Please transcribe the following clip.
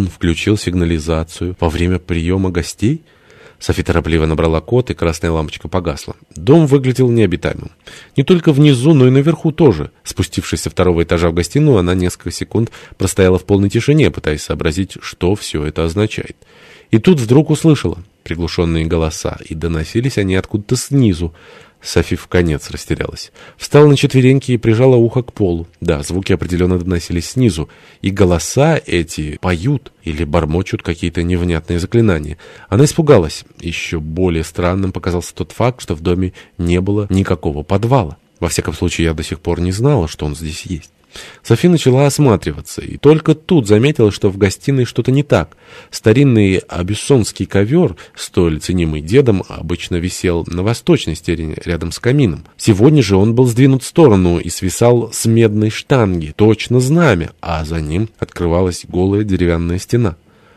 Он включил сигнализацию во время приема гостей? Софи торопливо набрала код, и красная лампочка погасла. Дом выглядел необитаемым. Не только внизу, но и наверху тоже. Спустившись со второго этажа в гостиную, она несколько секунд простояла в полной тишине, пытаясь сообразить, что все это означает. И тут вдруг услышала приглушенные голоса, и доносились они откуда-то снизу. Софи в конец растерялась. Встала на четвереньки и прижала ухо к полу. Да, звуки определенно доносились снизу. И голоса эти поют или бормочут какие-то невнятные заклинания. Она испугалась. Еще более странным показался тот факт, что в доме не было никакого подвала. Во всяком случае, я до сих пор не знала, что он здесь есть. Софи начала осматриваться, и только тут заметила, что в гостиной что-то не так. Старинный абюссонский ковер, столь ценимый дедом, обычно висел на восточной стене рядом с камином. Сегодня же он был сдвинут в сторону и свисал с медной штанги, точно знамя, а за ним открывалась голая деревянная стена.